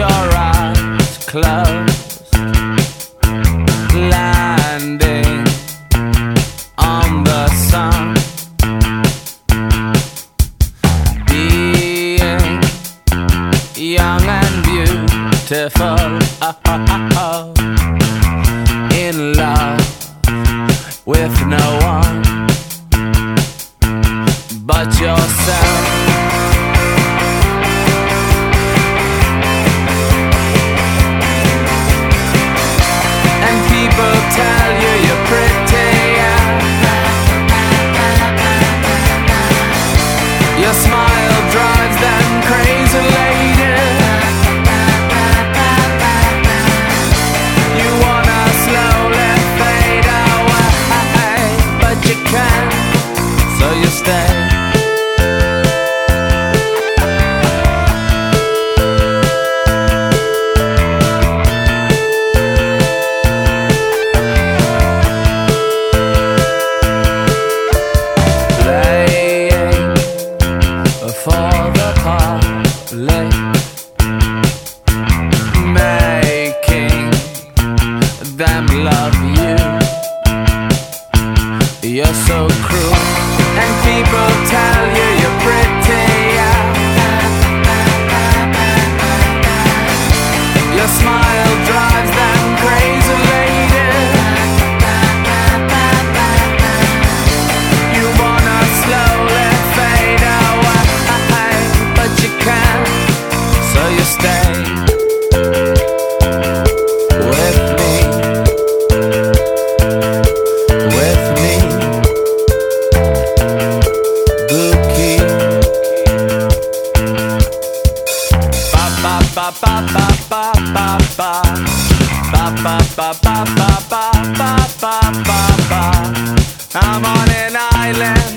your eyes closed, landing on the sun. Being young and beautiful, oh, oh, oh. in love with no one but yourself. understand. Playing for the public Making them love you. You're so cruel and people tell you you're pretty. ba ba ba ba ba ba ba ba. I'm on an island.